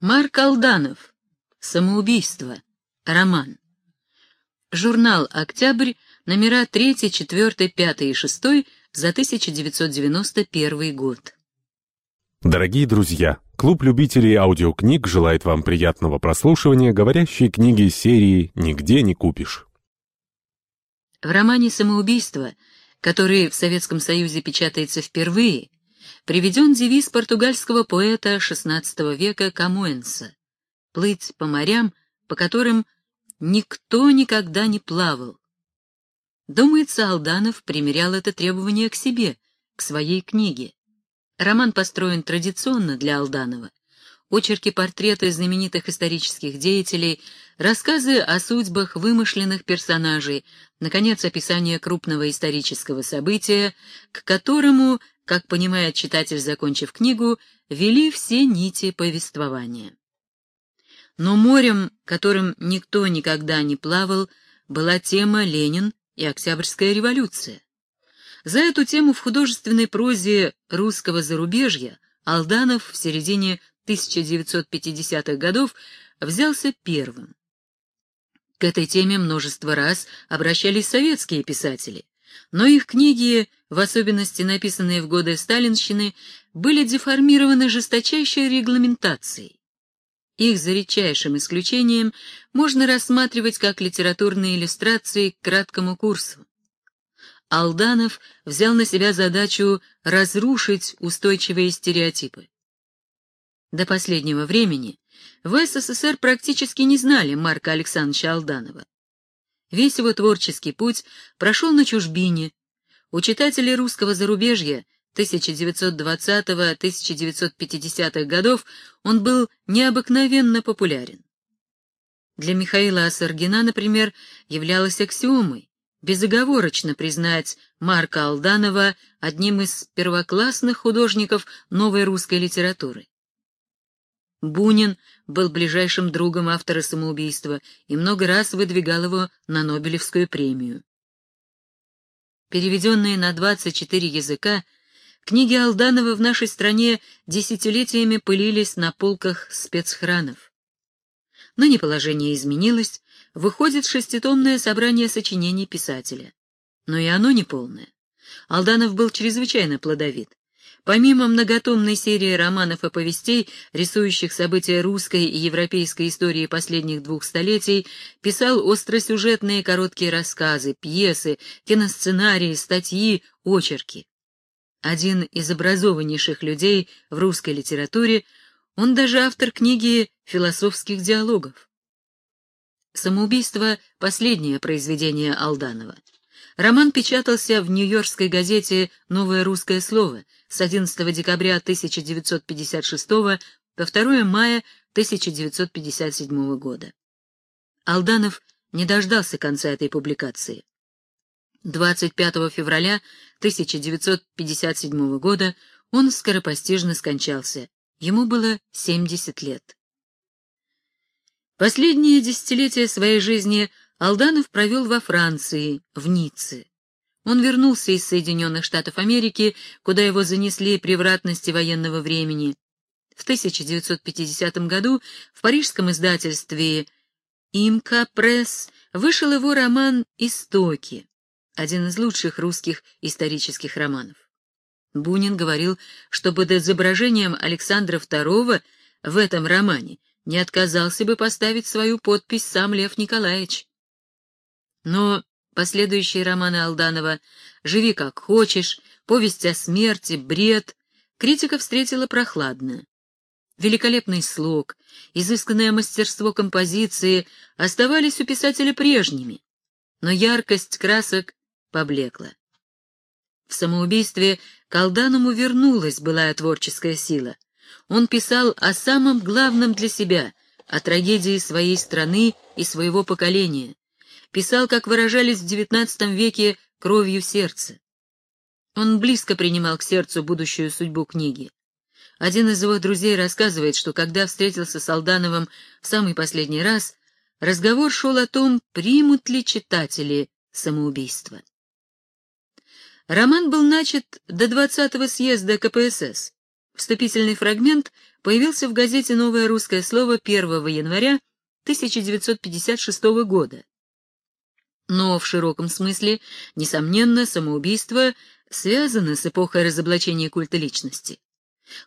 Марк Алданов. Самоубийство. Роман. Журнал «Октябрь», номера 3, 4, 5 и 6 за 1991 год. Дорогие друзья, клуб любителей аудиокниг желает вам приятного прослушивания говорящей книги серии «Нигде не купишь». В романе «Самоубийство», который в Советском Союзе печатается впервые, приведен девиз португальского поэта XVI века Камуэнса «Плыть по морям, по которым никто никогда не плавал». Думается, Алданов примерял это требование к себе, к своей книге. Роман построен традиционно для Алданова. Очерки портреты знаменитых исторических деятелей, рассказы о судьбах вымышленных персонажей, наконец, описание крупного исторического события, к которому как понимает читатель, закончив книгу, вели все нити повествования. Но морем, которым никто никогда не плавал, была тема «Ленин» и Октябрьская революция. За эту тему в художественной прозе русского зарубежья Алданов в середине 1950-х годов взялся первым. К этой теме множество раз обращались советские писатели, но их книги, в особенности написанные в годы сталинщины, были деформированы жесточайшей регламентацией. Их за редчайшим исключением можно рассматривать как литературные иллюстрации к краткому курсу. Алданов взял на себя задачу разрушить устойчивые стереотипы. До последнего времени в СССР практически не знали Марка Александровича Алданова. Весь его творческий путь прошел на чужбине. У читателей русского зарубежья 1920-1950-х годов он был необыкновенно популярен. Для Михаила Асаргина, например, являлось аксиомой безоговорочно признать Марка Алданова одним из первоклассных художников новой русской литературы. Бунин был ближайшим другом автора самоубийства и много раз выдвигал его на Нобелевскую премию. Переведенные на 24 языка, книги Алданова в нашей стране десятилетиями пылились на полках спецхранов. Ныне положение изменилось, выходит шеститомное собрание сочинений писателя. Но и оно не полное. Алданов был чрезвычайно плодовит. Помимо многотомной серии романов и повестей, рисующих события русской и европейской истории последних двух столетий, писал остросюжетные короткие рассказы, пьесы, киносценарии, статьи, очерки. Один из образованнейших людей в русской литературе, он даже автор книги «Философских диалогов». «Самоубийство» — последнее произведение Алданова. Роман печатался в нью-йоркской газете «Новое русское слово» с 11 декабря 1956 по 2 мая 1957 года. Алданов не дождался конца этой публикации. 25 февраля 1957 года он скоропостижно скончался. Ему было 70 лет. Последние десятилетия своей жизни Алданов провел во Франции, в Ницце. Он вернулся из Соединенных Штатов Америки, куда его занесли превратности военного времени. В 1950 году в парижском издательстве «Имка Пресс» вышел его роман «Истоки», один из лучших русских исторических романов. Бунин говорил, что под изображением Александра II в этом романе не отказался бы поставить свою подпись сам Лев Николаевич. Но последующие романы Алданова «Живи как хочешь», «Повесть о смерти», «Бред» критика встретила прохладно. Великолепный слог, изысканное мастерство композиции оставались у писателя прежними, но яркость красок поблекла. В самоубийстве к Алданому вернулась былая творческая сила. Он писал о самом главном для себя, о трагедии своей страны и своего поколения, писал, как выражались в XIX веке, кровью сердца. Он близко принимал к сердцу будущую судьбу книги. Один из его друзей рассказывает, что когда встретился с Алдановым в самый последний раз, разговор шел о том, примут ли читатели самоубийство. Роман был начат до 20-го съезда КПСС. Вступительный фрагмент появился в газете «Новое русское слово» 1 января 1956 года. Но в широком смысле, несомненно, самоубийство связано с эпохой разоблачения культа личности.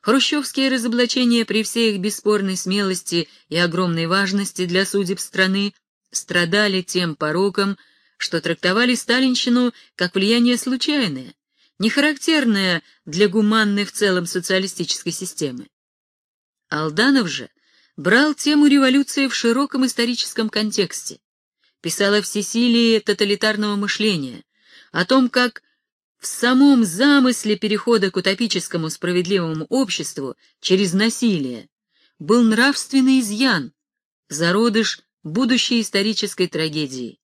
Хрущевские разоблачения при всей их бесспорной смелости и огромной важности для судеб страны страдали тем пороком, что трактовали сталинщину как влияние случайное, не характерное для гуманной в целом социалистической системы. Алданов же брал тему революции в широком историческом контексте, писал о всесилии тоталитарного мышления, о том, как в самом замысле перехода к утопическому справедливому обществу через насилие был нравственный изъян, зародыш будущей исторической трагедии.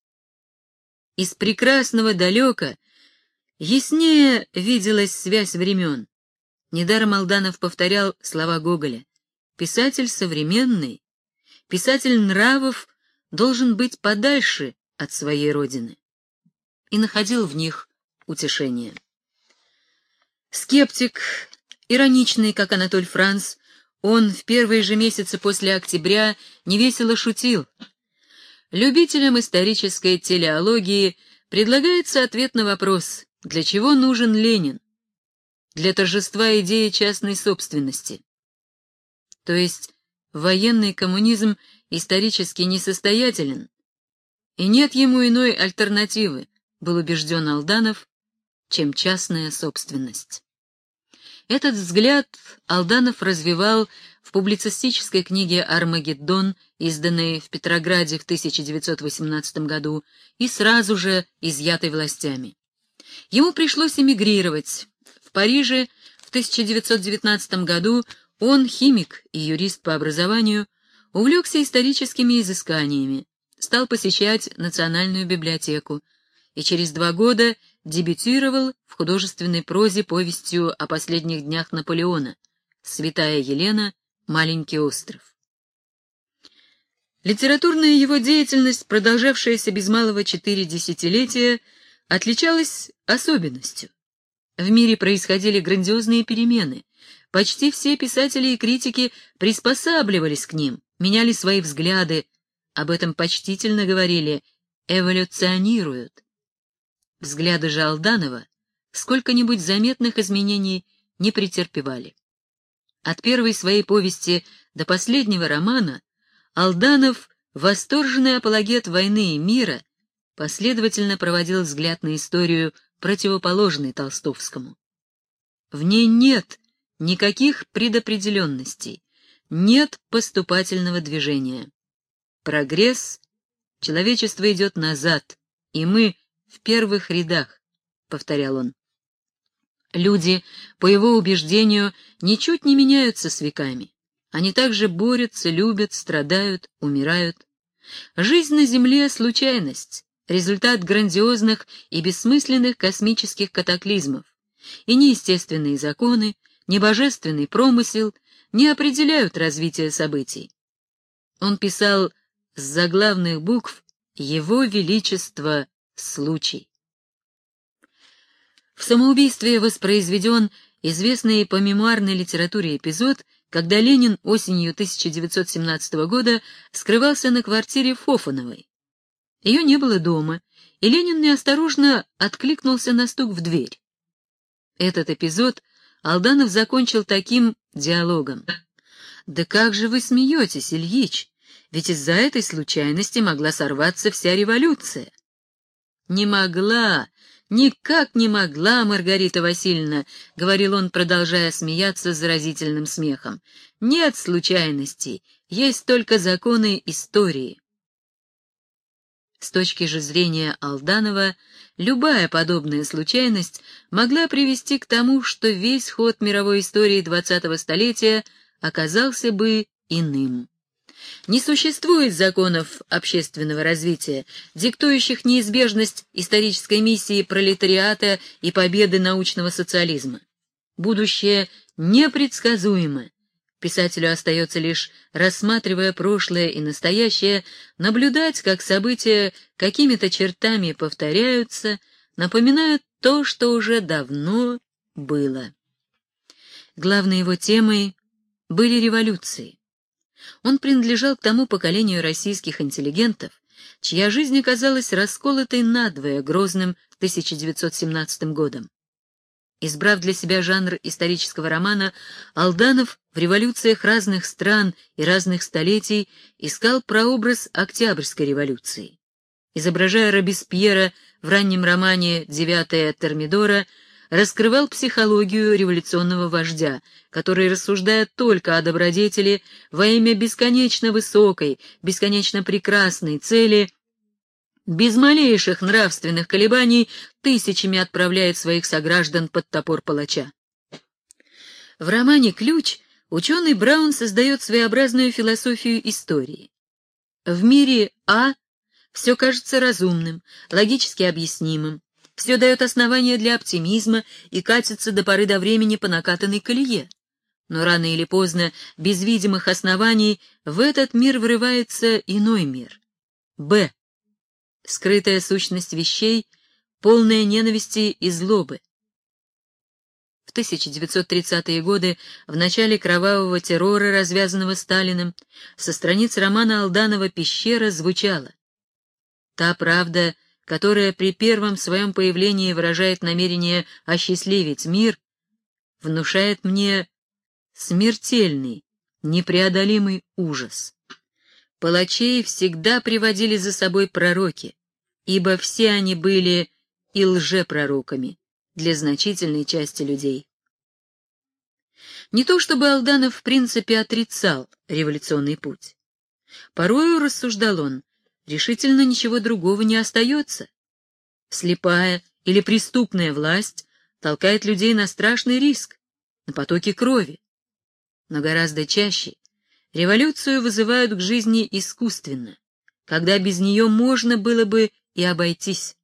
Из прекрасного далека яснее виделась связь времен. Недаром Алданов повторял слова Гоголя. Писатель современный, писатель нравов должен быть подальше от своей родины. И находил в них утешение. Скептик, ироничный, как Анатоль Франц, он в первые же месяцы после октября невесело шутил. Любителям исторической телеологии предлагается ответ на вопрос, для чего нужен Ленин? Для торжества идеи частной собственности. То есть военный коммунизм исторически несостоятелен, и нет ему иной альтернативы, был убежден Алданов, чем частная собственность. Этот взгляд Алданов развивал в публицистической книге «Армагеддон», изданной в Петрограде в 1918 году и сразу же изъятой властями. Ему пришлось эмигрировать. В Париже в 1919 году он, химик и юрист по образованию, увлекся историческими изысканиями, стал посещать Национальную библиотеку и через два года дебютировал в художественной прозе повестью о последних днях Наполеона «Святая Елена. Маленький остров». Литературная его деятельность, продолжавшаяся без малого четыре десятилетия, отличалась особенностью. В мире происходили грандиозные перемены. Почти все писатели и критики приспосабливались к ним, меняли свои взгляды, об этом почтительно говорили, эволюционируют. Взгляды же Алданова сколько-нибудь заметных изменений не претерпевали. От первой своей повести до последнего романа Алданов, восторженный апологет войны и мира, последовательно проводил взгляд на историю, противоположной Толстовскому. В ней нет никаких предопределенностей, нет поступательного движения. Прогресс, человечество идет назад, и мы в первых рядах, — повторял он. Люди, по его убеждению, ничуть не меняются с веками. Они также борются, любят, страдают, умирают. Жизнь на Земле — случайность, результат грандиозных и бессмысленных космических катаклизмов. И ни естественные законы, ни божественный промысел не определяют развитие событий. Он писал с заглавных букв «Его Величество случай. В самоубийстве воспроизведен известный по мемуарной литературе эпизод, когда Ленин осенью 1917 года скрывался на квартире Фофановой. Ее не было дома, и Ленин неосторожно откликнулся на стук в дверь. Этот эпизод Алданов закончил таким диалогом. «Да как же вы смеетесь, Ильич? Ведь из-за этой случайности могла сорваться вся революция. «Не могла, никак не могла, Маргарита Васильевна», — говорил он, продолжая смеяться заразительным смехом. «Нет случайностей, есть только законы истории». С точки же зрения Алданова, любая подобная случайность могла привести к тому, что весь ход мировой истории XX столетия оказался бы иным. Не существует законов общественного развития, диктующих неизбежность исторической миссии пролетариата и победы научного социализма. Будущее непредсказуемо. Писателю остается лишь, рассматривая прошлое и настоящее, наблюдать, как события какими-то чертами повторяются, напоминают то, что уже давно было. Главной его темой были революции. Он принадлежал к тому поколению российских интеллигентов, чья жизнь оказалась расколотой надвое грозным 1917 годом. Избрав для себя жанр исторического романа, Алданов в революциях разных стран и разных столетий искал прообраз Октябрьской революции. Изображая Робеспьера в раннем романе «Девятая Термидора», раскрывал психологию революционного вождя, который рассуждает только о добродетели во имя бесконечно высокой, бесконечно прекрасной цели, без малейших нравственных колебаний тысячами отправляет своих сограждан под топор палача. В романе «Ключ» ученый Браун создает своеобразную философию истории. В мире А все кажется разумным, логически объяснимым, все дает основания для оптимизма и катится до поры до времени по накатанной колее. Но рано или поздно, без видимых оснований, в этот мир врывается иной мир. Б. Скрытая сущность вещей, полная ненависти и злобы. В 1930-е годы, в начале кровавого террора, развязанного Сталиным, со страниц романа Алданова «Пещера» звучало «Та правда, — которая при первом своем появлении выражает намерение осчастливить мир, внушает мне смертельный, непреодолимый ужас. Палачей всегда приводили за собой пророки, ибо все они были и лжепророками для значительной части людей. Не то чтобы Алданов в принципе отрицал революционный путь. Порою, рассуждал он, решительно ничего другого не остается. Слепая или преступная власть толкает людей на страшный риск, на потоки крови. Но гораздо чаще революцию вызывают к жизни искусственно, когда без нее можно было бы и обойтись.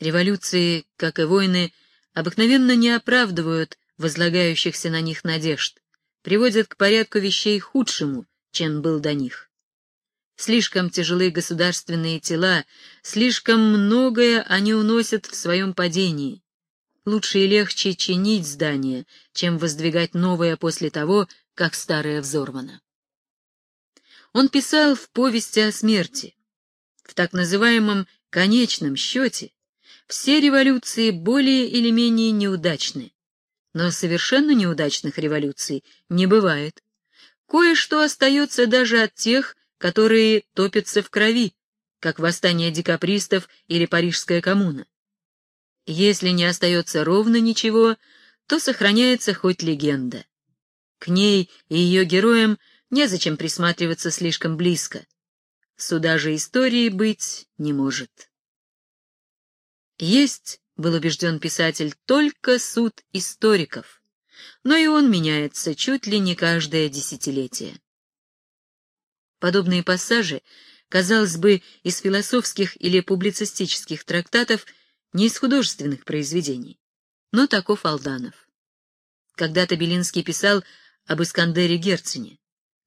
Революции, как и войны, обыкновенно не оправдывают возлагающихся на них надежд, приводят к порядку вещей худшему, чем был до них. Слишком тяжелы государственные тела, слишком многое они уносят в своем падении. Лучше и легче чинить здание, чем воздвигать новое после того, как старое взорвано. Он писал в повести о смерти. В так называемом «конечном счете» все революции более или менее неудачны. Но совершенно неудачных революций не бывает. Кое-что остается даже от тех, которые топятся в крови, как восстание декапристов или Парижская коммуна. Если не остается ровно ничего, то сохраняется хоть легенда. К ней и ее героям незачем присматриваться слишком близко. Суда же истории быть не может. Есть, был убежден писатель, только суд историков, но и он меняется чуть ли не каждое десятилетие. Подобные пассажи, казалось бы, из философских или публицистических трактатов, не из художественных произведений. Но таков Алданов. Когда-то Белинский писал об Искандере Герцене.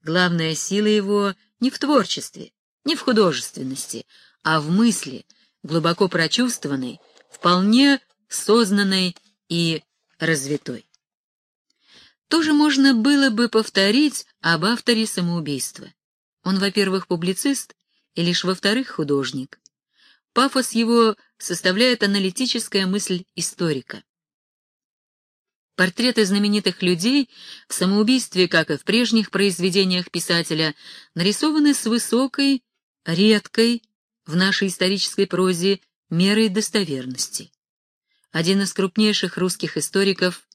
Главная сила его не в творчестве, не в художественности, а в мысли, глубоко прочувствованной, вполне сознанной и развитой. То же можно было бы повторить об авторе самоубийства. Он, во-первых, публицист, и лишь во-вторых, художник. Пафос его составляет аналитическая мысль историка. Портреты знаменитых людей в самоубийстве, как и в прежних произведениях писателя, нарисованы с высокой, редкой в нашей исторической прозе мерой достоверности. Один из крупнейших русских историков,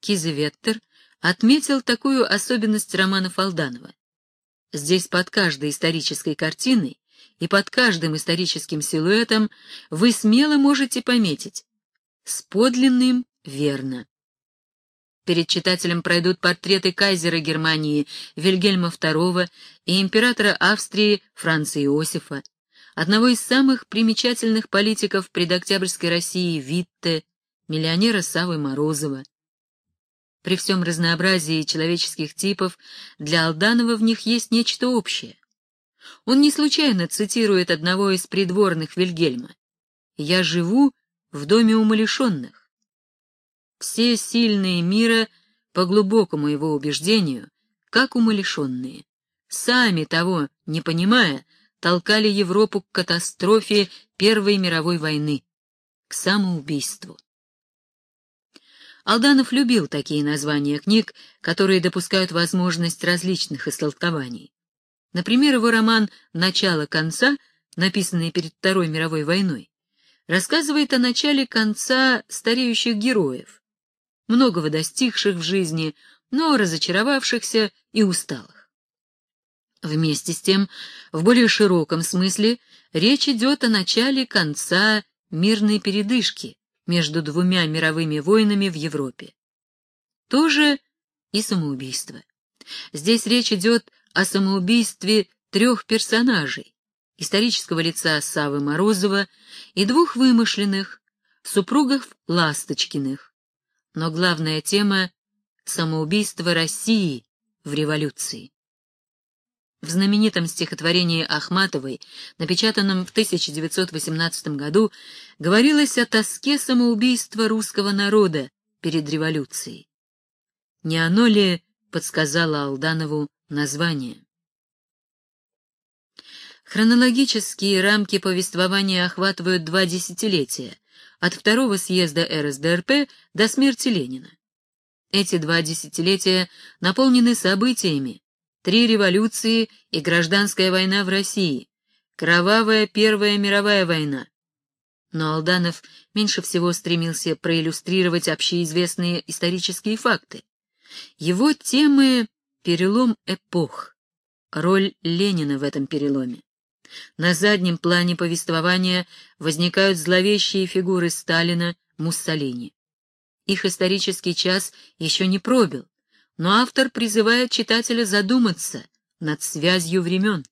Кизеветтер, отметил такую особенность романов Алданова. Здесь под каждой исторической картиной и под каждым историческим силуэтом вы смело можете пометить «с подлинным верно». Перед читателем пройдут портреты кайзера Германии Вильгельма II и императора Австрии Франца Иосифа, одного из самых примечательных политиков предоктябрьской России Витте, миллионера Савы Морозова, при всем разнообразии человеческих типов для Алданова в них есть нечто общее. Он не случайно цитирует одного из придворных Вильгельма. «Я живу в доме умалишенных». Все сильные мира по глубокому его убеждению, как умалишенные. Сами того не понимая, толкали Европу к катастрофе Первой мировой войны, к самоубийству. Алданов любил такие названия книг, которые допускают возможность различных истолкований. Например, его роман «Начало конца», написанный перед Второй мировой войной, рассказывает о начале конца стареющих героев, многого достигших в жизни, но разочаровавшихся и усталых. Вместе с тем, в более широком смысле, речь идет о начале конца мирной передышки между двумя мировыми войнами в Европе. Тоже и самоубийство. Здесь речь идет о самоубийстве трех персонажей, исторического лица Савы Морозова и двух вымышленных, супругов Ласточкиных. Но главная тема — самоубийство России в революции. В знаменитом стихотворении Ахматовой, напечатанном в 1918 году, говорилось о тоске самоубийства русского народа перед революцией. Не оно ли подсказало Алданову название? Хронологические рамки повествования охватывают два десятилетия, от второго съезда РСДРП до смерти Ленина. Эти два десятилетия наполнены событиями, три революции и гражданская война в России, кровавая Первая мировая война. Но Алданов меньше всего стремился проиллюстрировать общеизвестные исторические факты. Его темы — перелом эпох, роль Ленина в этом переломе. На заднем плане повествования возникают зловещие фигуры Сталина, Муссолини. Их исторический час еще не пробил, но автор призывает читателя задуматься над связью времен.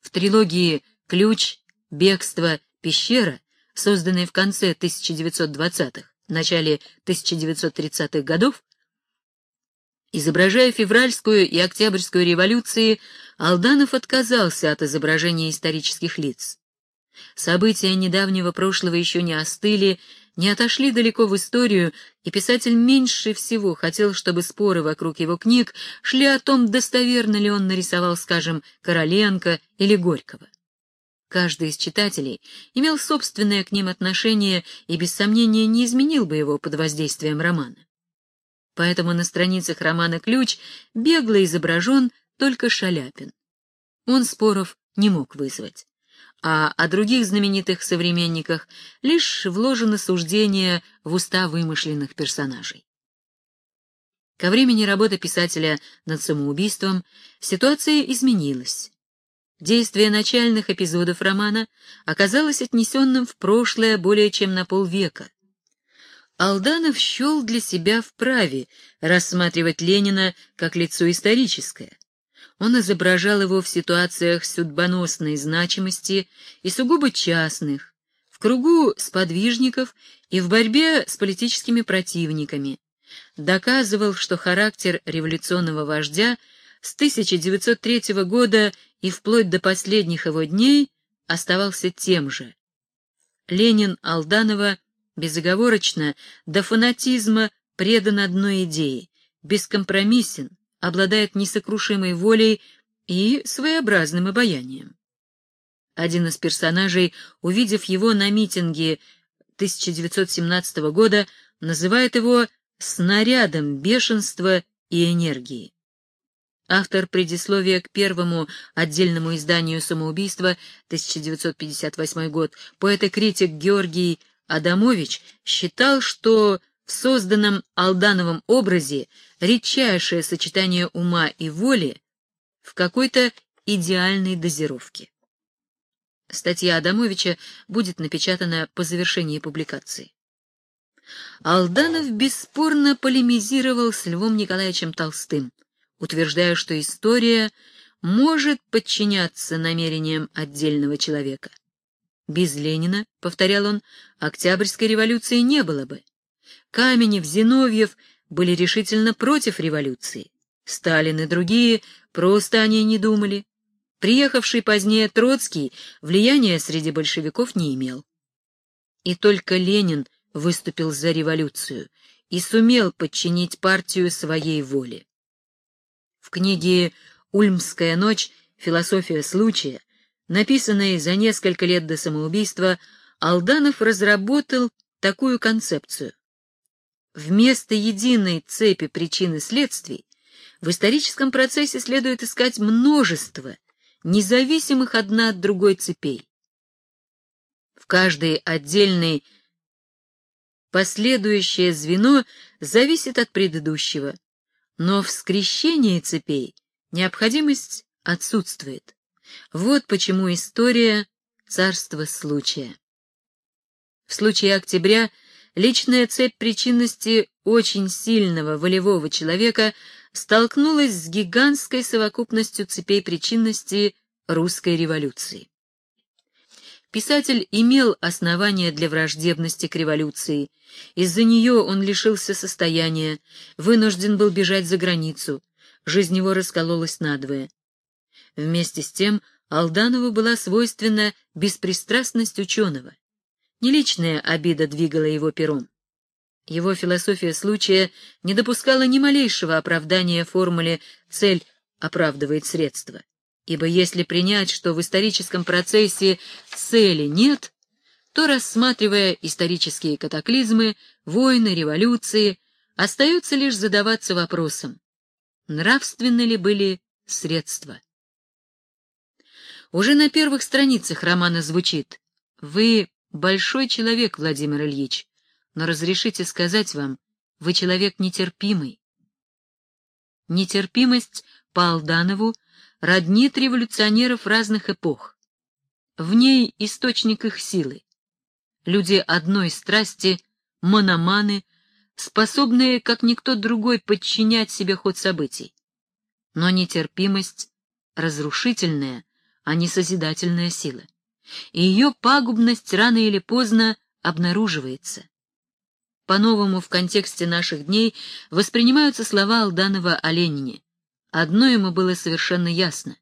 В трилогии «Ключ», «Бегство», «Пещера», созданной в конце 1920-х, начале 1930-х годов, изображая февральскую и октябрьскую революции, Алданов отказался от изображения исторических лиц. События недавнего прошлого еще не остыли, не отошли далеко в историю, и писатель меньше всего хотел, чтобы споры вокруг его книг шли о том, достоверно ли он нарисовал, скажем, Короленко или Горького. Каждый из читателей имел собственное к ним отношение и, без сомнения, не изменил бы его под воздействием романа. Поэтому на страницах романа «Ключ» бегло изображен только Шаляпин. Он споров не мог вызвать а о других знаменитых современниках лишь вложено суждение в уста вымышленных персонажей. Ко времени работы писателя над самоубийством ситуация изменилась. Действие начальных эпизодов романа оказалось отнесенным в прошлое более чем на полвека. Алданов счел для себя вправе рассматривать Ленина как лицо историческое, он изображал его в ситуациях судьбоносной значимости и сугубо частных, в кругу сподвижников и в борьбе с политическими противниками, доказывал, что характер революционного вождя с 1903 года и вплоть до последних его дней оставался тем же. Ленин Алданова безоговорочно до фанатизма предан одной идее, бескомпромиссен, обладает несокрушимой волей и своеобразным обаянием. Один из персонажей, увидев его на митинге 1917 года, называет его «снарядом бешенства и энергии». Автор предисловия к первому отдельному изданию «Самоубийства» 1958 год, поэт и критик Георгий Адамович считал, что в созданном Алдановом образе редчайшее сочетание ума и воли в какой-то идеальной дозировке. Статья Адамовича будет напечатана по завершении публикации. Алданов бесспорно полемизировал с Львом Николаевичем Толстым, утверждая, что история может подчиняться намерениям отдельного человека. Без Ленина, повторял он, Октябрьской революции не было бы. Каменев, Зиновьев были решительно против революции. Сталин и другие просто о ней не думали. Приехавший позднее Троцкий влияния среди большевиков не имел. И только Ленин выступил за революцию, и сумел подчинить партию своей воле. В книге «Ульмская ночь. Философия случая», написанной за несколько лет до самоубийства, Алданов разработал такую концепцию. Вместо единой цепи причин и следствий в историческом процессе следует искать множество независимых одна от другой цепей. В каждой отдельной последующее звено зависит от предыдущего, но в скрещении цепей необходимость отсутствует. Вот почему история — царство случая. В случае октября личная цепь причинности очень сильного волевого человека столкнулась с гигантской совокупностью цепей причинности русской революции. Писатель имел основания для враждебности к революции. Из-за нее он лишился состояния, вынужден был бежать за границу. Жизнь его раскололась надвое. Вместе с тем Алданову была свойственна беспристрастность ученого. Не личная обида двигала его пером. Его философия случая не допускала ни малейшего оправдания формуле «цель оправдывает средства». Ибо если принять, что в историческом процессе цели нет, то, рассматривая исторические катаклизмы, войны, революции, остается лишь задаваться вопросом, нравственны ли были средства. Уже на первых страницах романа звучит «Вы большой человек, Владимир Ильич, но разрешите сказать вам, вы человек нетерпимый». Нетерпимость по Алданову роднит революционеров разных эпох. В ней источник их силы. Люди одной страсти, мономаны, способные, как никто другой, подчинять себе ход событий. Но нетерпимость — разрушительная, а не созидательная сила. И ее пагубность рано или поздно обнаруживается. По-новому в контексте наших дней воспринимаются слова Алданова о Ленине. Одно ему было совершенно ясно.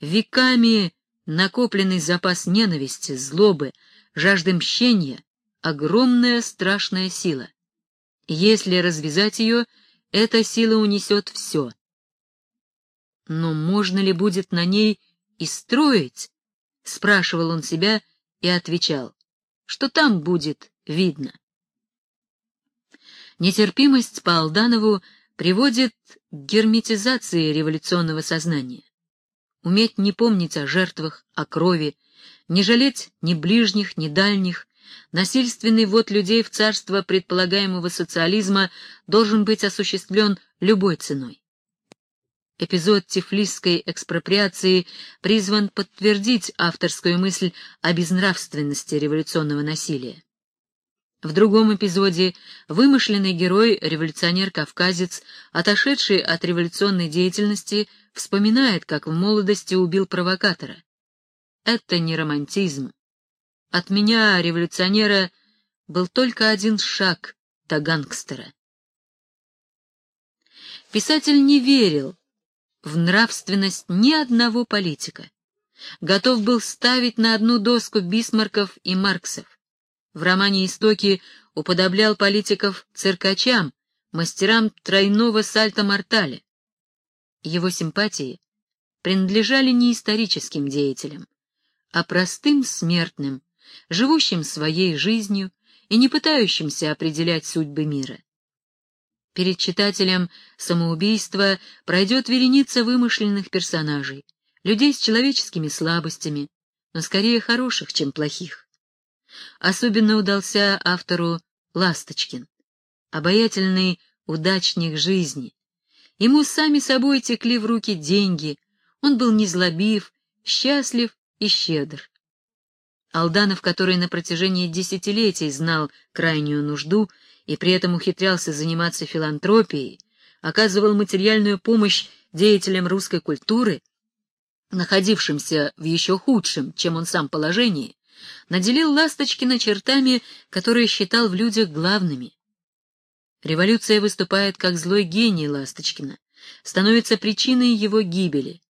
Веками накопленный запас ненависти, злобы, жажды мщения — огромная страшная сила. Если развязать ее, эта сила унесет все. Но можно ли будет на ней и строить? — спрашивал он себя и отвечал, что там будет видно. Нетерпимость по Алданову приводит к герметизации революционного сознания. Уметь не помнить о жертвах, о крови, не жалеть ни ближних, ни дальних, насильственный ввод людей в царство предполагаемого социализма должен быть осуществлен любой ценой. Эпизод тифлисской экспроприации призван подтвердить авторскую мысль о безнравственности революционного насилия. В другом эпизоде вымышленный герой, революционер-кавказец, отошедший от революционной деятельности, вспоминает, как в молодости убил провокатора. Это не романтизм. От меня, революционера, был только один шаг до гангстера. Писатель не верил в нравственность ни одного политика. Готов был ставить на одну доску Бисмарков и Марксов в романе «Истоки» уподоблял политиков циркачам, мастерам тройного сальто-мортале. Его симпатии принадлежали не историческим деятелям, а простым смертным, живущим своей жизнью и не пытающимся определять судьбы мира. Перед читателем самоубийства пройдет вереница вымышленных персонажей, людей с человеческими слабостями, но скорее хороших, чем плохих. Особенно удался автору Ласточкин, обаятельный удачник жизни. Ему сами собой текли в руки деньги, он был незлобив, счастлив и щедр. Алданов, который на протяжении десятилетий знал крайнюю нужду и при этом ухитрялся заниматься филантропией, оказывал материальную помощь деятелям русской культуры, находившимся в еще худшем, чем он сам положении, наделил Ласточкина чертами, которые считал в людях главными. Революция выступает как злой гений Ласточкина, становится причиной его гибели.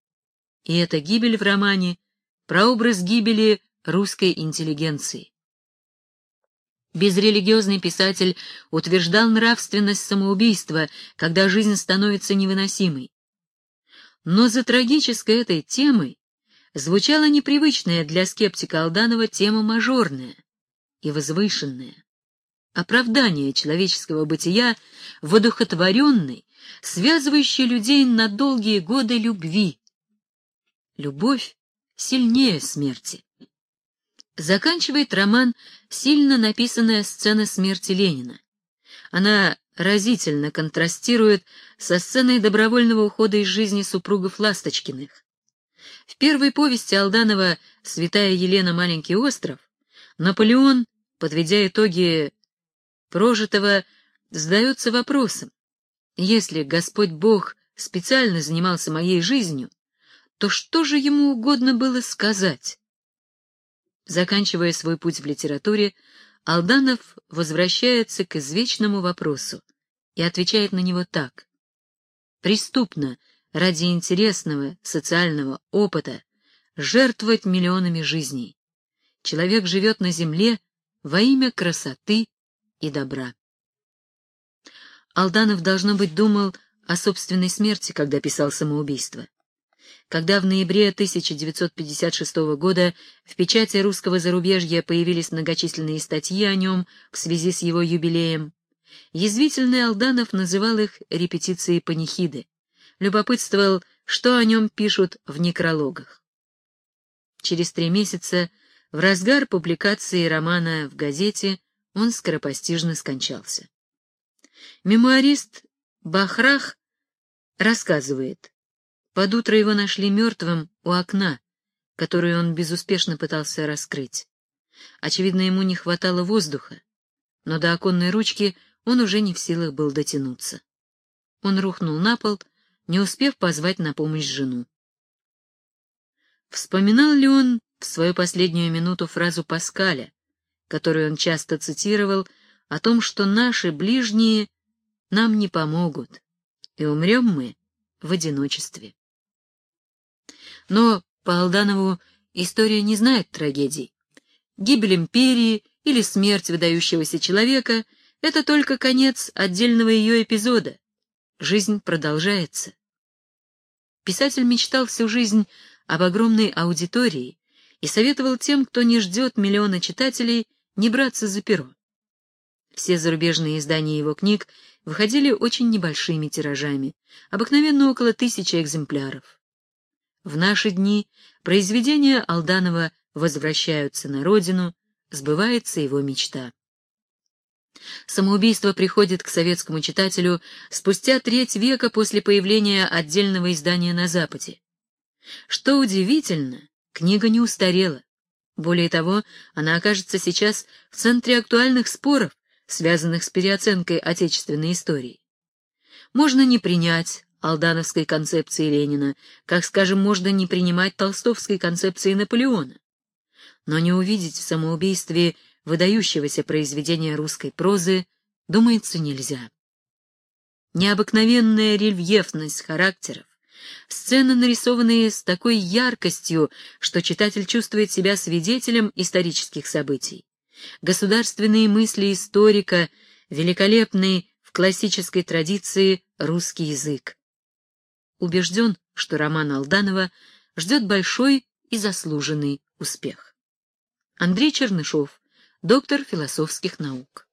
И эта гибель в романе — прообраз гибели русской интеллигенции. Безрелигиозный писатель утверждал нравственность самоубийства, когда жизнь становится невыносимой. Но за трагической этой темой звучала непривычная для скептика Алданова тема мажорная и возвышенная. Оправдание человеческого бытия в одухотворенной, связывающей людей на долгие годы любви. Любовь сильнее смерти. Заканчивает роман сильно написанная сцена смерти Ленина. Она разительно контрастирует со сценой добровольного ухода из жизни супругов Ласточкиных. В первой повести Алданова «Святая Елена. Маленький остров» Наполеон, подведя итоги прожитого, задается вопросом, если Господь Бог специально занимался моей жизнью, то что же ему угодно было сказать? Заканчивая свой путь в литературе, Алданов возвращается к извечному вопросу и отвечает на него так. Преступно ради интересного социального опыта жертвовать миллионами жизней. Человек живет на земле во имя красоты и добра. Алданов, должно быть, думал о собственной смерти, когда писал самоубийство когда в ноябре 1956 года в печати русского зарубежья появились многочисленные статьи о нем в связи с его юбилеем, язвительный Алданов называл их репетицией панихиды, любопытствовал, что о нем пишут в некрологах. Через три месяца, в разгар публикации романа в газете, он скоропостижно скончался. Мемуарист Бахрах рассказывает, под утро его нашли мертвым у окна, которое он безуспешно пытался раскрыть. Очевидно, ему не хватало воздуха, но до оконной ручки он уже не в силах был дотянуться. Он рухнул на пол, не успев позвать на помощь жену. Вспоминал ли он в свою последнюю минуту фразу Паскаля, которую он часто цитировал, о том, что наши ближние нам не помогут, и умрем мы в одиночестве. Но по Алданову история не знает трагедий. Гибель империи или смерть выдающегося человека — это только конец отдельного ее эпизода. Жизнь продолжается. Писатель мечтал всю жизнь об огромной аудитории и советовал тем, кто не ждет миллиона читателей, не браться за перо. Все зарубежные издания его книг выходили очень небольшими тиражами, обыкновенно около тысячи экземпляров. В наши дни произведения Алданова возвращаются на родину, сбывается его мечта. Самоубийство приходит к советскому читателю спустя треть века после появления отдельного издания на Западе. Что удивительно, книга не устарела. Более того, она окажется сейчас в центре актуальных споров, связанных с переоценкой отечественной истории. Можно не принять алдановской концепции Ленина, как, скажем, можно не принимать толстовской концепции Наполеона. Но не увидеть в самоубийстве выдающегося произведения русской прозы, думается, нельзя. Необыкновенная рельефность характеров, сцены, нарисованные с такой яркостью, что читатель чувствует себя свидетелем исторических событий, государственные мысли историка, великолепный в классической традиции русский язык убежден, что роман Алданова ждет большой и заслуженный успех. Андрей Чернышов, доктор философских наук.